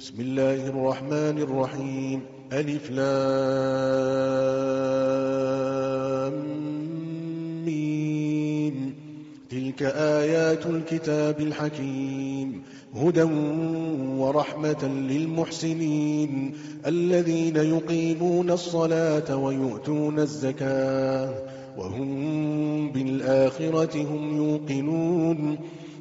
بسم الله الرحمن الرحيم. ألف لام مين تلك آيات الكتاب الحكيم. هدى ورحمة للمحسنين. الذين يقيمون الصلاة ويؤتون الزكاة. وهم بالآخرة هم يوقنون.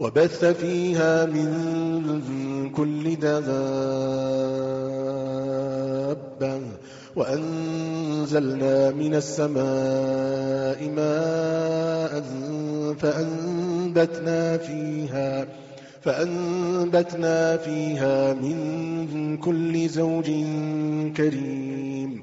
وبث فيها من كل دابة وأنزلنا من السماء ماء فأنبتنا فيها فأنبتنا فيها من كل زوج كريم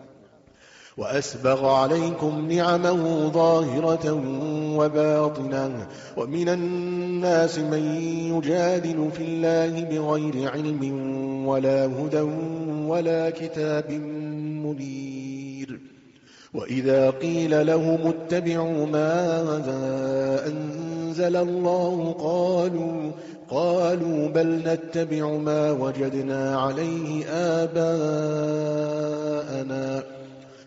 وأسبغ عليكم نعمه ظاهرة وباطنة ومن الناس من يجادل في الله بغير علم ولا هدى ولا كتاب منير. وإذا قيل لهم اتبعوا ما أنزل الله قالوا قالوا بل نتبع ما وجدنا عليه آباءنا.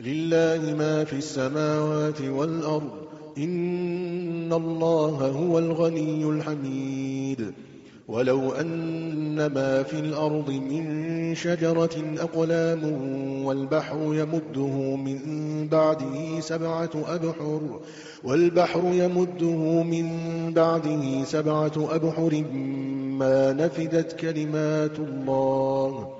لله ما في السماوات والأرض إن الله هو الغني الحميد. ولو أن ما في الأرض من شجرة أقلام والبحر يمده من بعده سبعة أبحر والبحر يمده من بعده سبعة أبحر ما نفدت كلمات الله.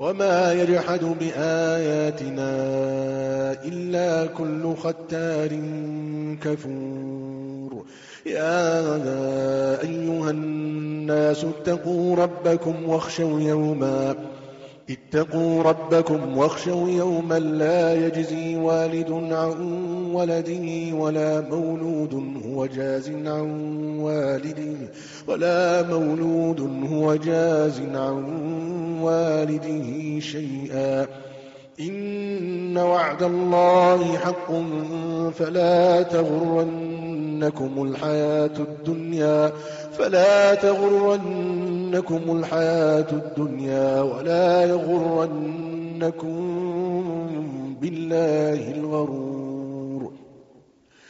وما يجحد بآياتنا إلا كل ختار كفور. يا أيها الناس اتقوا ربكم واخشوا يوما اتقوا ربكم واخشوا يوما لا يجزي والد عن ولده ولا مولود هو جاز عن والده ولا مولود هو جاز عن والده شيئا. إن وعد الله حق فلا تغرنكم الحياة الدنيا فلا تغرنكم الحياة الدنيا ولا يغرنكم بالله الغرور.